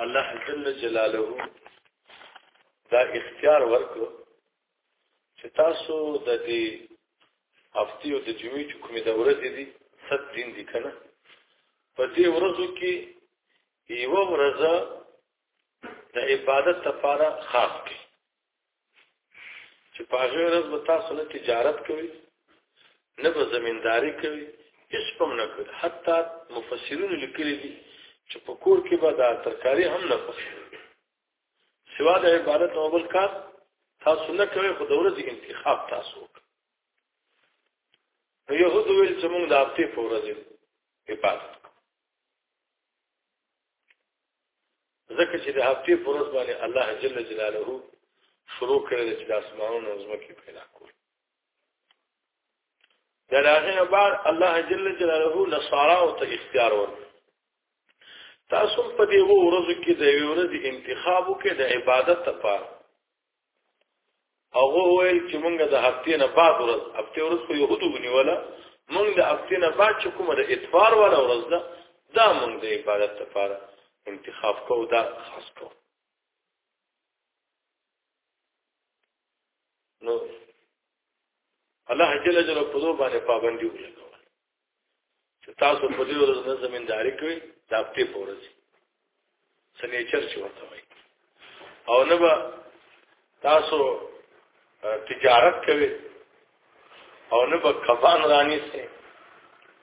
الله جل جلاله دا اختیار ورکړو چې تاسو د دې هفته او د جمعې چې کومې د ورځې دي ست دین دي کنه په دې ورځو کې یو ورځ د عبادت لپاره خاص کړئ چې په هغه ورځ به تاسو نه تجارت کوي نه به زمینداری کوي هیڅ پم نه کوي حتی مفسرون لیکلي دي چې په کور کې به دا ترکاری هم نه پخې سوا د عبادت او بل کار تاسو نه کوي خو د ورځې انتخاب تاسو وکړئ نو يهود ویل چې موږ د هفته په ورځ عبادت ځکه چې د هفته پر ورځ باندې الله جل جلاله شروع کړل چې د اسمانونو او زمکې پیدا کول د لاغه بعد الله جل جلاله نصارا او ته اختیار ورکړ تاسو په دې ورځو کې د ورځې انتخابو کې د عبادت لپاره هغه وویل چې مونږ د هفته نه بعد ورځ هفته ورځ خو يهودو ونیوله مونږ د هفته نه بعد چې کومه د اتوار ولا ورځ ده دا مونږ د عبادت لپاره انتخاب کوو دا خاص کوو نو الله جل جلاله په دوه باندې پابندي ولګول چې تاسو په دې ورځ نه زمینداری کوي دا په په ورځ سنیچر چې ورته وایي او نه به تاسو تجارت کوي او نه به کفان رانی سي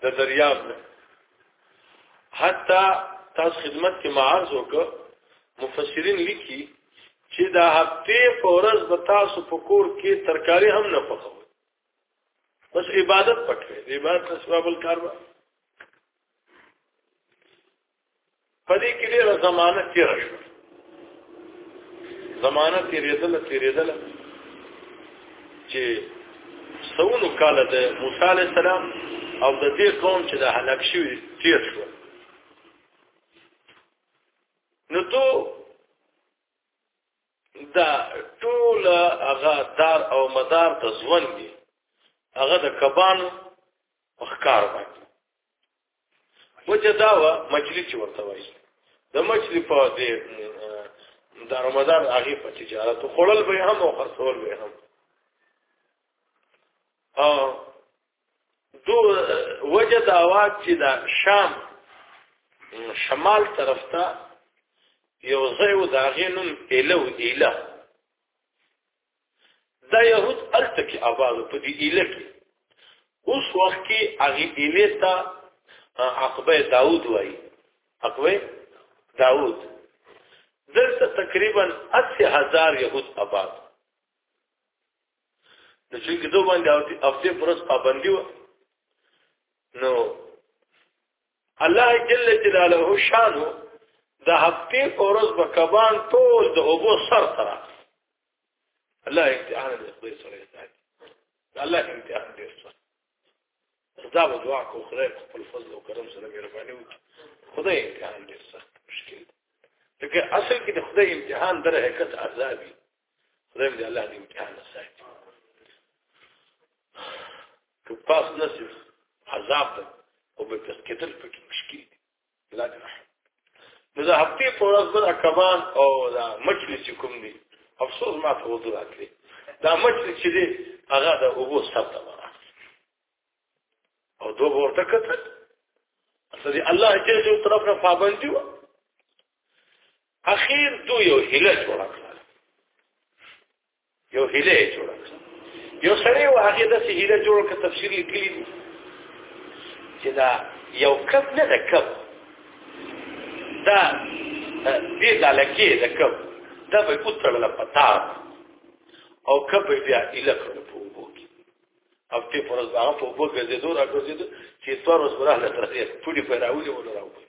د دریاب نه حتی تاسو خدمت کې معاذ وکړه مفسرین لیکي چې دا هفته په ورځ به تاسو په کور کې ترکاری هم نه پخوي بس عبادت پټه دی عبادت سبب الکار و پدې کې ډېر زمانه تیر شو زمانه تیرېدل تیرېدل چې سونو کال د موسی عليه السلام او د دې قوم چې د هلاک شوی تیر شو نو تو دا ټول هغه دار او مدار د ژوند دی هغه د کبان مخکار باندې وجه دا و مچلی چې ورته وایي د مچلی په دې د رمضان هغه په تجارت خړل به هم او خرڅول به هم او دو وجه دا واک چې دا شام شمال طرف ته یو ځای و دا غینم الو اله دا يهود الته کې آباد په دې اله کې اوس وخت کې هغه اله ته عقبه داوود وایي عقبه داوود دلته تقریبا 80000 يهود آباد نو چې کېدو باندې هفته پرس پابندي و نو الله جل جلاله شان د هفته پرس په کبان ټول د اوبو سر تر الله امتحان دې خپل سره ساتي الله امتحان دې سره دا به دعا کو خدای خپل فضل او کرم سره مهرباني وکړي خدای امتحان دې سخت مشکل لکه اصل کې د خدای امتحان در حقیقت عذابي خدای دې الله دې امتحان وساتي که پاس نصیب عذاب ده او به پس کېدل پکې مشکل دي الله دې رحم نو دا هفته په ورځ بل کمان او دا مجلس کوم دي افسوس ما ته وځو راکړي دا مجلس چې دی هغه د اوبو سبب او دوه ورته کتل اصلي الله جل جلاله طرف نه پابندي و اخیر دو یو هله جوړ کړ یو هله جوړ کړ یو سړی و هغه د هله جوړ کړ تفسیر لیکلی دی چې دا یو کب نه ده کب دا دې د لکې د کب دا به کوتړل پتا او کب بیا الکه په وګو کې هفته پر ورځ هغه په وګه دې دور راګرځید چې څوار ورځ راغله تر دې پوری په راوړي ولا راوړي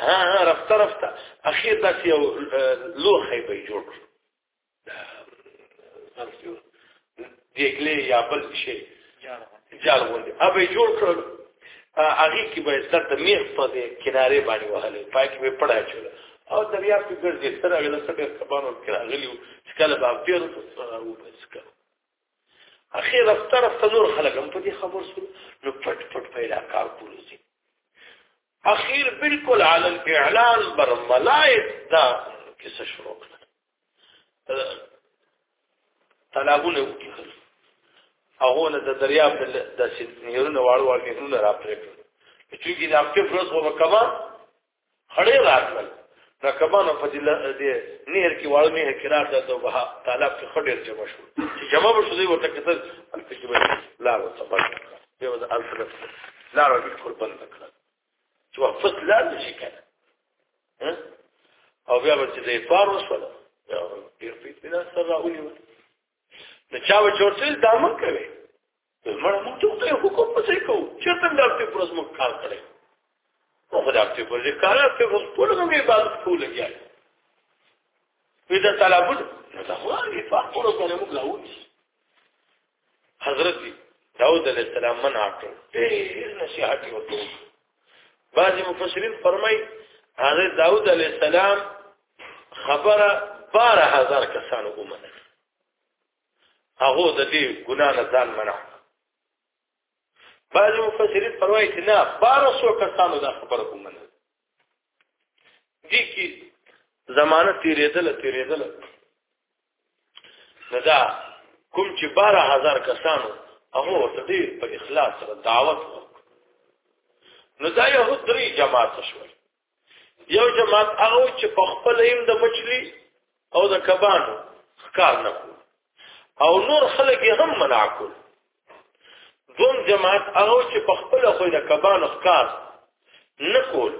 ها ها رفته رفته اخیر داسې یو لوخی به جوړ کړ دیګلې یا بل شي جال غوندي هغه جوړ کړل هغه کې به ستر د میخ په دې کنارې باندې وهلې پای کې به پړا چول او دریا په ګرځي تر هغه د سټر کبانو کې راغلی او کله به پیر او بس کړو اخیر افتر تنور خلک هم په دې خبر شو نو پټ پټ پیدا کار پولیسي اخیر بالکل علی الاعلان بر ملائک دا کیسه شروع کړه تالابونه وکړي هغه نه د دریاب د سیتنیرونو واړو واړو مهرونه را پرې کړ چې کې د اپټې فروس هو کما خړې راتل دا کما نو په دې نهر کې واړو نه کرار ده ته وها طالب کې خډیر چې مشو چې جمع به شوی وته کتل الفجر لا وصبر دی وځه الفجر لا رجل قربان تکړه چې وخت فت لار شي کنه او بیا ورته د اطار وسول ډیر په پیدا سره راولي نو چا و چورتل دا مون کوي مړ مون ته ته حکم پسې کو چې تم دا په پرز مو کار کړي او خدای په پرز کار ته اوس ټول موږ عبادت کو لګیا پیدا طلبونه نو دا خو نه فرق ورو کنه موږ لاوي حضرت داود علیہ السلام منع کړ ډېر نصيحت وکړ بعضی مفسرین فرمای حضرت داود علیہ السلام خبره 12000 کسانو ومنل هغه د دې ګنا نه ځان منع بعض مفسرین فرمایي چې نه 1200 کسانو دا خبره ومنله دي کې زمانه تیرېدل تیرېدل نه دا کوم چې 12000 کسانو هغه ورته ډېر په اخلاص سره دعوت ورکړ نو دا یو درې جماعت شو یو جماعت هغه چې په خپل ایم د مچلی او د کبانو ښکار نه کو او نور خلک هم منع کول دوم جماعت هغه چې په خپل خو د کبانو ښکار نه کول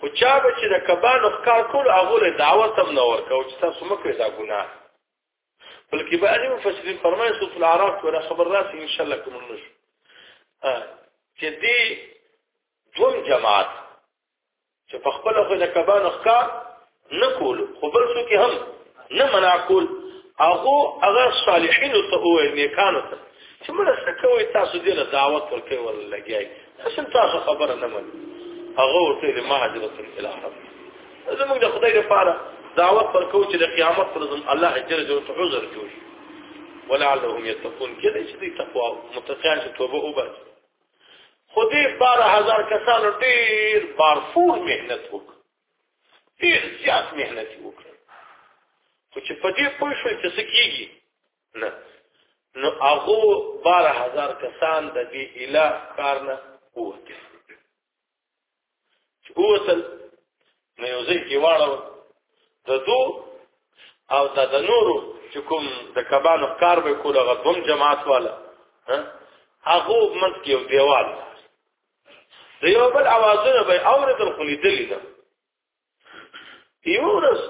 خو چا به چې د کبانو ښکار کول هغه له دعوت هم نه ورکاو چې تاسو مکه دا ګناه بلکې بعضي مفسرین فرمایي سورۃ الاعراف کې ولا خبر راسي ان شاء الله کوم نو شو چې دې دوم جماعت چې په خپل خو نه کبان ښکار نه کول خو بل څه کې هم نه منع کول هغه هغه صالحین ته او نیکانو ته چې موږ څه کوي تاسو دې له دعوت ورکوي ولا لګیای تاسو تاسو خبره نه منئ هغه ورته ما حضرت الاعراف زموږ د خدای لپاره دعوت ورکو چې د قیامت پر ځم الله جل جلاله ته عذر جوړ ولعلهم يتقون کله چې دې تقوا متقین چې توبه وباسي خو دې 12000 کسانو ډیر بارفور مهنت وکړ ډیر زیات مهنت وکړ خو چې په دې پوه شو چې څه کیږي نه نو هغه 12000 کسان د دې اله کار نه ووتل چې اوتل نو یو ځای کې واړو د دو او د د نورو چې کوم د کبانو کار به کوله غوم جماعت والا هغه منځ کې یو دیوال د یو بل اوازونه به اورېدل خو لیدلې ده یو ورځ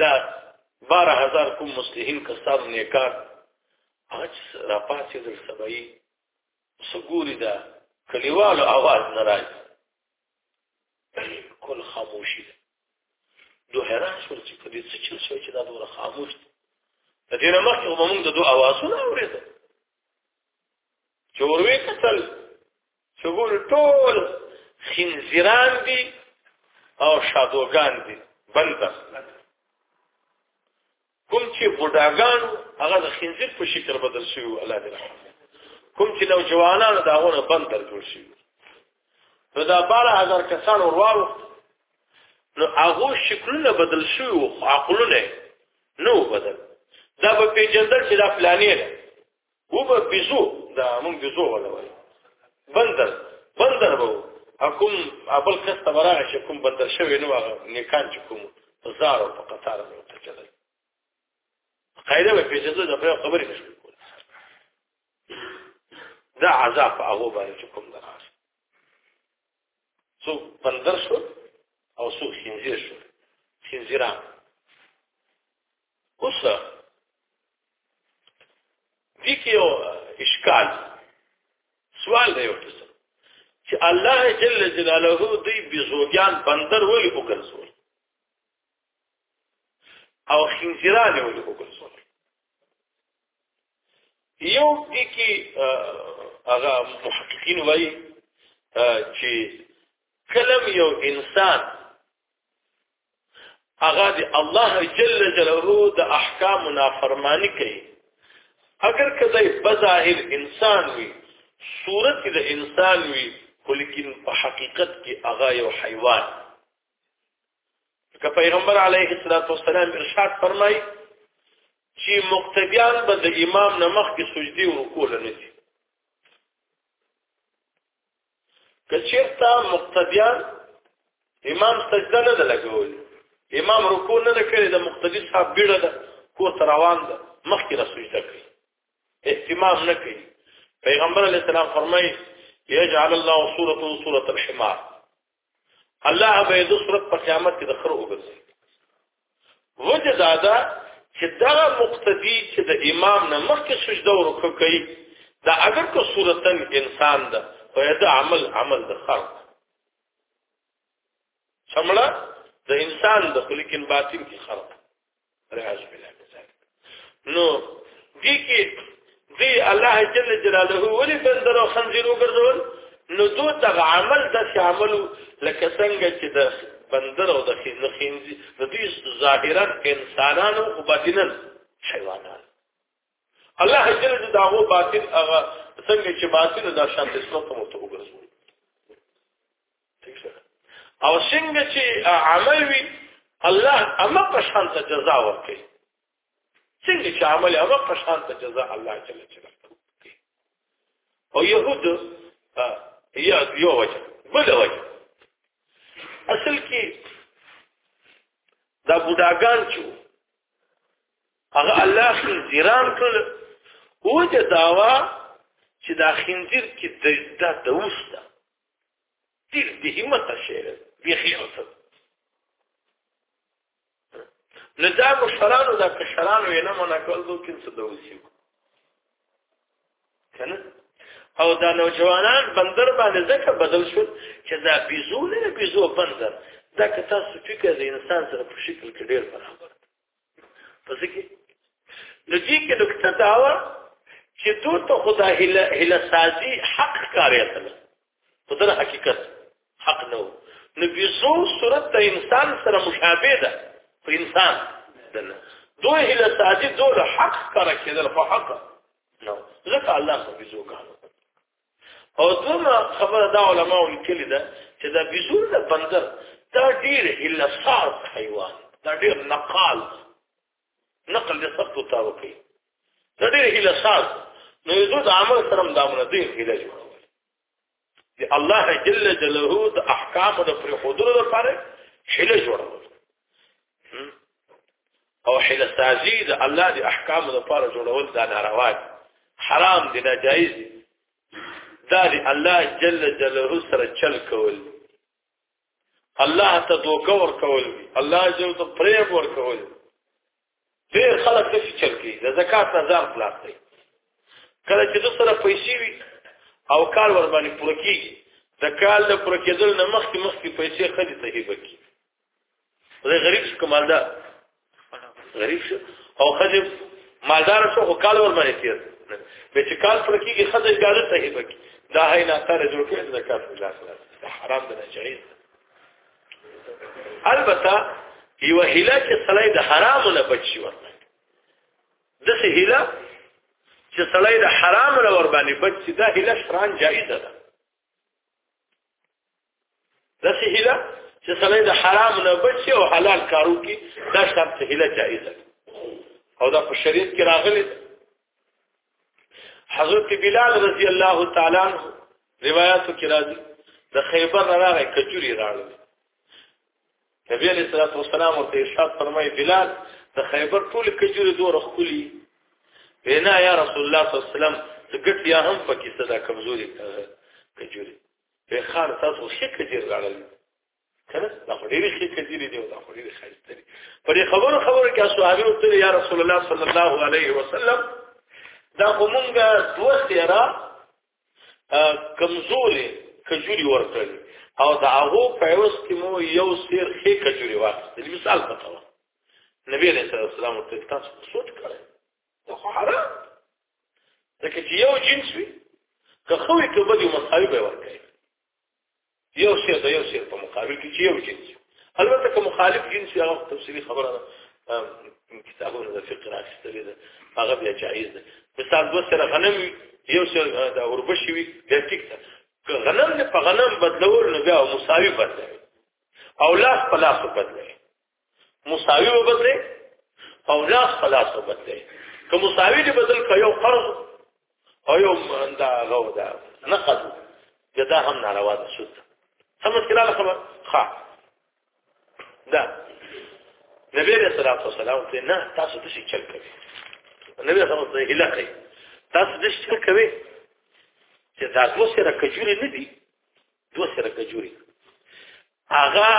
دا 12000 کوم مصلحین کسان نیکار اج را پاتې د سبعي سګوري دا کلیوالو आवाज نه راځي کل خاموشي ده دوه حیران شول چې په دې څه چل شوی چې دا دوه خاموش دي د دې نه مخکې هم موږ د دوه اوازونه اورېدل چې وروي کتل چې ګور ټول خنزیران دي او شادوګان دي بندس کوم چې بډاګان هغه د خنزیر په شکل بدل شي الله دې رحم کوم چې نو جوانانو دا غونه بند تر جوړ شي نو دا 12000 کسان ورواو نو هغه شکلونه بدل شي او عقلونه نو بدل دا په پیجندل چې دا پلانې ده و به بيزو دا مونږ بيزو ولا وای بندر بندر وو حکم ابل کس ته براغه چې کوم بندر شوی نو هغه نیکان چې کوم زارو په قطار مې ته چلل قاعده به پیژندل د خپل خبرې نشو کول دا عذاب هغه باندې کوم درا څوک بندر شو او څوک خنزیر شو خنزیران اوس دي کې یو اشکال سوال دی یو قسم چې الله جل جلاله دوی بزوګیان بندر ولې وګرځول او خنزیران ولې وګرځول یو دي کې هغه محققین وایي چې کلم یو انسان هغه دی الله جل جلاله د احکام نافرمانی کوي اگر کله بظاهر انسان وي صورت د انسان وي ولیکن په حقیقت کې هغه یو حیوان که پیغمبر علیه الصلاۃ والسلام ارشاد فرمایي چې مقتدیان به د امام نمخ کې سجدي او رکوع نه دي که چیرته مقتدیان امام سجده نه لګول امام رکوع نه کړي د مقتدی صاحب بیړه ده کو روان ده مخکې را سجده کوي اهتمام نه کوي پیغمبر علیه السلام فرمایي يجعل الله صورته صورة الحمار الله به د صورت په قیامت کې د خره وګرځي وجه دا ده چې دا مقتدی چې د امام نه مخکې سجده ورکړي کوي دا اگر کو صورتن انسان ده خو دا عمل عمل د خلق سمړه د انسان د لیکن باطن کې خلق والعياذ بالله من ذلك نو دي کې دی الله جل جلاله ولي بندر او خنزير وګرځول نو دو تغ عمل د عملو لکه څنګه چې د بندر او د خنزير د دې ظاهرا انسانانو او باطنن حیوانات الله جل جلاله داغو باطن هغه څنګه چې باطن د شان اسلام ته وګرځول او څنګه چې عمل وي الله اما په شان ته جزا ورکړي څنګه چې عمل اما په شان ته جزا الله جل جلاله کوي او يهود یا یو وجه بل وجه اصل کې دا بوداګان چې هغه الله خنزیران کړ او د داوا چې دا خنزیر کې د د دوسته تیر دی همت شعر بی خیاست نو دا مشرانو دا کشرانو یې نه منع کول دوی کین څه دوسی کنه او دا نوجوانان بندر باندې ځکه بدل شول چې دا بیزو نه بیزو بندر دا که تاسو فکر د انسان سره په شکل کې ډیر برابر پسې کې نو دې کې نقطه دا و چې دوی ته خدای هله هله سازي حق کاری اصل خدای حقیقت حق نه و نو بيزو صورت د انسان سره مشابه ده په انسان دنه دوی هله سازي دوی حق کار کېدل خو حق نو ځکه الله خو بيزو کار او دومره خبره دا علما وکړي ده چې دا بيزور د بندر دا ډیر الا ساز حیوان دا ډیر نقال نقل د سختو تا وکړي دا ډیر الا ساز نو یو د عمل سره دا مونږ دې اله جوړول دی الله جل جلاله د احکام د پر حضور لپاره حل جوړول او حیله سازی د الله د احکام لپاره جوړول دا ناروا دي حرام دي ناجایز دي دا دی الله جل جلاله سره چل کول الله ته دوکه ور کول الله جل ته پریب ور کول ډیر خلک څه چل کوي د زکات نه ځان خلاص کوي کله چې دوی سره پیسې وي او کال ور باندې پوره کیږي د کال له پوره کېدل نه مخکې مخکې پیسې خدي صحیح وکړي غریب شو کمالدار غریب شو او خځه مالدار شو او کال ور باندې تیر به چې کال پر کېږي خځه اجازه ته هي بکی دا هي نه تر جوړ کړي د کار په لاس لاس حرام ده نه جایز البته یو هله چې سړی د حرام نه بچي ورته د څه هله چې سړی د حرام نه ور باندې بچي دا هله شران جایز ده دا څه هله چې سړی د حرام نه بچي او حلال کارو کې دا شرط څه هله جایزه او دا په شریعت کې راغلی حضرت بلال رضی الله تعالی عنہ روایتو کې راځي د خیبر نه راغی کجوري راغله نبی علیہ الصلوۃ والسلام ورته ارشاد فرمایي بلال د خیبر ټول کجوري دوه خولي وینا یا رسول الله صلی الله علیه وسلم ګټ یا هم پکې صدا کمزوري کجوري په خار تاسو ښه کجیر راغلی کنه دا خو ډېری ښه کجیر دی او دا خو ډېری خایسته دی په دې خبرو خبرو کې صحابي او ته یا رسول الله صلی الله علیه وسلم دا کومګه دوه سیرا کمزوري کجوري ورکړل او دا هغه په اوس کې مو یو سیر ښه کجوري واخیستل مثال پتاوه نبی علیہ السلام ورته تاسو سوچ کړئ دا خو حرام ځکه چې یو جنس وي که خو یې کبه دی مساوي به ورکړي یو شی د یو شی په مقابل کې چې یو جنس البته که مخالف جنس هغه تفصیلی خبره ده کتابونه د فقه راستلې ده هغه بیا جایز ده مثال دوه سره غنم یو سره د اوربشي وي د ټیک ده که غنم نه په غنم بدلول نو بیا مساوي بدلوي او لاس په لاس بدلوي مساوي وبدلې او لاس په لاس وبدلې که مساوي دې بدل کړ یو قرض او یو دا غو دا نقد دا هم ناروا ده شو څه مشکله ده خبر ښه دا نبی رسول الله صلی الله علیه وسلم نه تاسو د شي چل کوي نبی رسول الله هله کوي تاسو د شي چل کوي چې تاسو سره کجوري نه دي دو سره کجوري هغه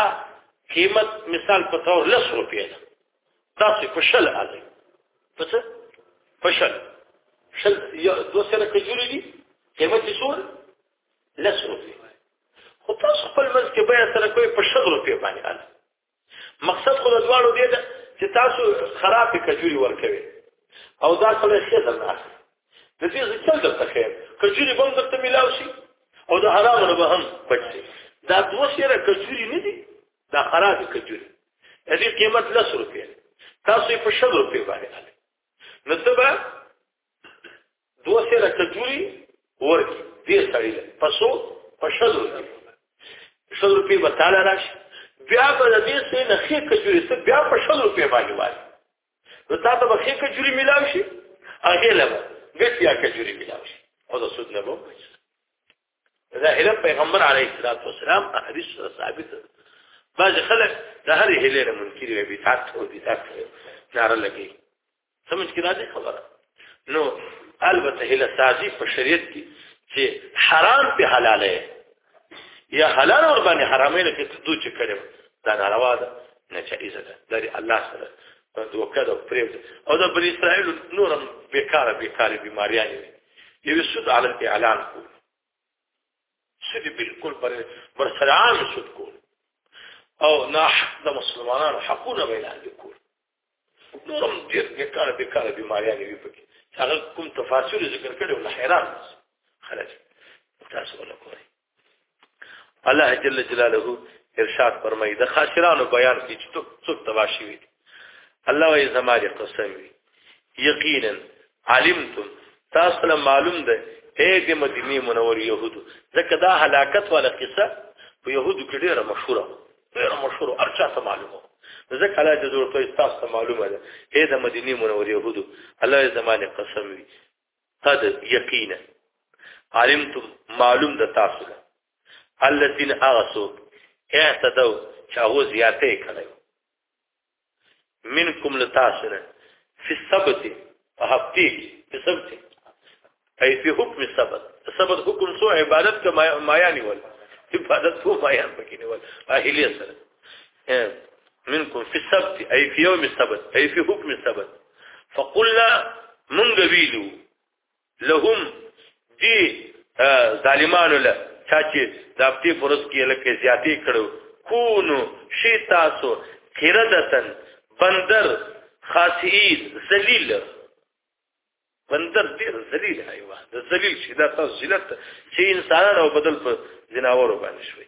قیمت مثال په تور لس روپیه ده تاسو په شل اله په څه په شل شل دو سره کجوري دي قیمت یې څور لس روپیه خو تاسو خپل منځ کې بیا سره کوی په شل روپیه باندې اله مقصد خو د دواړو دی چې تاسو خراب کجوري ورکوي او دا سره ښه ده نه د دې ځکه درته خیر کجوري بم درته ملاو شي او د حرام نه به هم بچ شي دا دوه سره کجوري نه دي دا خراب کجوري د دې قیمت 10 روپیا تاسو په 100 روپیا باندې نو ته به دوه سره کټوري ورکی دې سړی له پسو په شل روپی شل روپی به تعالی راشي بیا به دې سه نه خې کجوري ته بیا په شل روپی باندې وای نو تا ته به خې کجوري ملاو شي هغه له ګټیا کجوري ملاو شي او دا سود نه وو دا هله پیغمبر علیه الصلاۃ والسلام حدیث سره ثابت ده بعض خلک د هرې هلې نه منکر وي بیتات او بیتات نار لګي سمجھ کې راځي خبره نو البته هله سازي په شریعت کې چې حرام په حلال دی یا حلال اور باندې حرامه لکه ته دوی چې کړو دا ناروا ده نه جایزه ده لري الله سره په دوکه ده پرېږد او د بنی اسرائیل نورم بیکاره بیکاره بیماریان دي یو سود علی اعلان کو سود بالکل پر برسران سود کو او نه د مسلمانانو حقونه ویلان کول نورم ډیر بیکاره بیکاره بیماریان وي پکې هغه کوم تفاصیل ذکر کړو نه حیران خلک تاسو ولا کوي الله جل جلاله ارشاد فرمایي د خاشرانو بیان کې چې څوک تباشي وي الله وایي زماري قسم وي یقینا علمتم تاسو له معلوم ده اے د مدینه منور يهودو ځکه دا هلاکت والا قصه په يهودو کې ډیره مشهوره ډیر مشهور او ارچا ته معلومه ځکه الله جل جلاله ته تاسو ته معلومه ده اے د مدینه منورې يهودو الله زمانه قسم وي قد یقینا علمتم معلوم د تاسو ده الذين اغسو اعتدوا چاغو زیاته کړو منکم لتاسره فی السبت په هفته کې په سبت ای په حکم سبت سبت حکم سو عبادت کا مایا نیول عبادت کو مایا پکې نیول اهلیه سره منکم فی السبت ای فی یوم السبت ای فی حکم السبت فقلنا من ویلو لهم دی ظالمانو له چا چې د هفته فرص کې لکه زیاتې کړو کونو شي تاسو قردتن بندر خاصید ذلیل بندر ډیر ذلیل حیوان د ذلیل شي دا تاسو ذلت چې انسانانو بدل په جناورو باندې شوی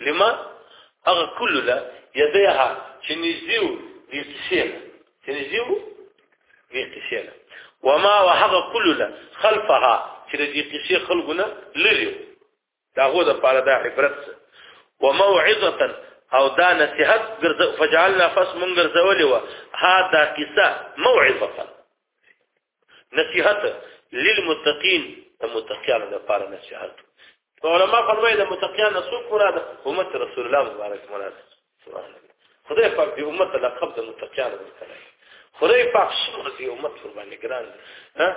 لما هغه کله لا یدها چې نږدې وو د کیسېله چې نږدې وو د کیسېله وما وهغه کله لا خلفها چې د کیسې خلقونه لري دا هو د پاره د عبرت وموعظه او دا نصيحت ګرځ فجعلنا فس من ګرځولې وا ها دا کیسه موعظه نصيحت للمتقين المتقين لپاره نصيحت علماء فرمایي د متقین رسول مراد امت رسول الله مبارک مراد سبحان الله خدای پاک دې امت لقب د متقین ورکړي خدای پاک شمر دې امت پر باندې ګران ها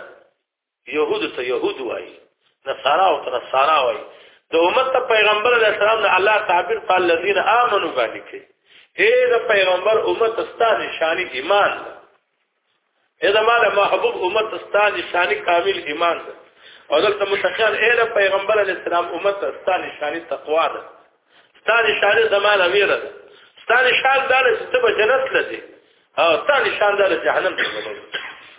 يهود ته يهود وایي نصارا او نصارا وایي د امت ته پیغمبر علیه السلام نه الله تعبیر قال الذين امنوا باندې کوي اے د پیغمبر امت ستا نشانی ایمان اذا ما له محبوب امت ستان شان کامل ایمان ده او دلته متخیل اے له پیغمبر علی السلام امت ستان شان تقوا ده ستان شان زمانه ویره ده ستان شان دار چې ته به جنت لدی او ستان شان دار جهنم ته لدی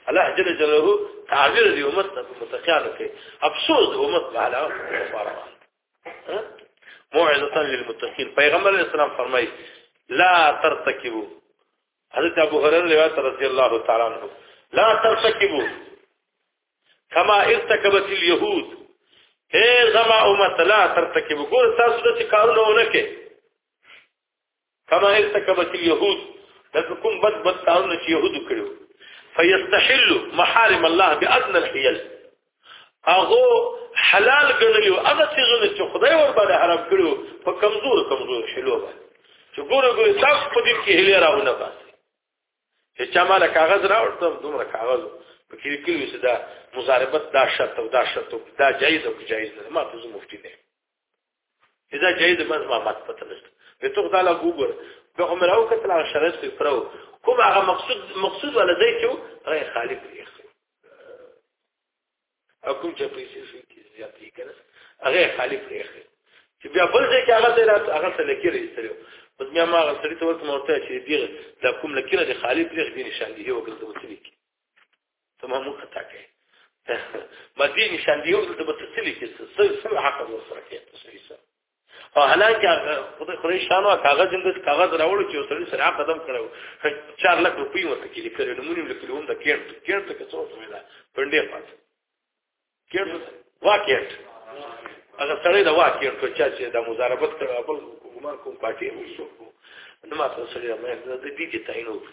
الله جل جلاله تعبیر دی امت ته متخیل کې افسوس امت به علاوه فرمان موعظه للمتقين پیغمبر علی السلام فرمای لا ترتكبوا حضرت ابو هريره روایت رضی الله تعالی عنہ لا ترتكبوا كما ارتكبت اليهود اے زما امت لا ترتكبوا ګور تاسو د کارونه ونکه كما ارتكبت اليهود دا کوم بد بد کارونه چې يهودو کړو فيستحل محارم الله بأدنى الحيل هغه حلال ګڼلی او هغه څه چې خدای ور باندې حرام کړو په کمزور کمزور حلو باندې چې ګوره ګوره تاسو په دې کې هلي راونه باسي چې چا مال کاغذ راوړم دومره کاغذ په کې لیکلی چې دا مزاربت دا شرط او دا شرط دا جایز او جایز نه ما ته مفتي نه اذا جاي د مزما مات پته نشته به تو خدای لا ګوګل به عمر او کتل هغه شرط کې پرو کوم هغه مقصود مقصود ولا ځای کې هغه خالق دی او کوم چې پیسې شي کې زیاتې کنه هغه خالق دی چې بیا بل ځای کې هغه ځای راځي هغه څه لکې راځي بس بیا ما هغه سړي ته ورته مرته چې دی دا کوم لکې نه دی خالق دی نشان دی یو ګل د مسلې کې تمام مو خطا کې مدي نشان دی یو د بتسلی کې سر سر حق د سره کې تسلی سره او حالانکه خدای خدای شانو کاغذ اند کاغذ راوړ چې سړی سره قدم کړو 4 لک روپۍ ورته کې لیکل نو مونږ لیکل هم د کېنټ کېنټ کې څو څه ویلا پندې پات کېنټ واکېټ هغه سړی دا واکېټ چې د مزاربت کړو خپل ګمان کوم پاتې وو نو ما ته سره مې د دې کې تعین وکړ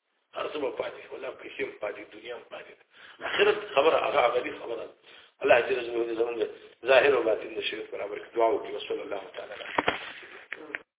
ارزو به پاتې شو الله پیسې هم پاتې دنیا هم پاتې اخرت خبره هغه هغه دي خبره الله جل جلاله زموږ ظاهر او باطن د شریف برابر دعا وکړي صلی الله تعالی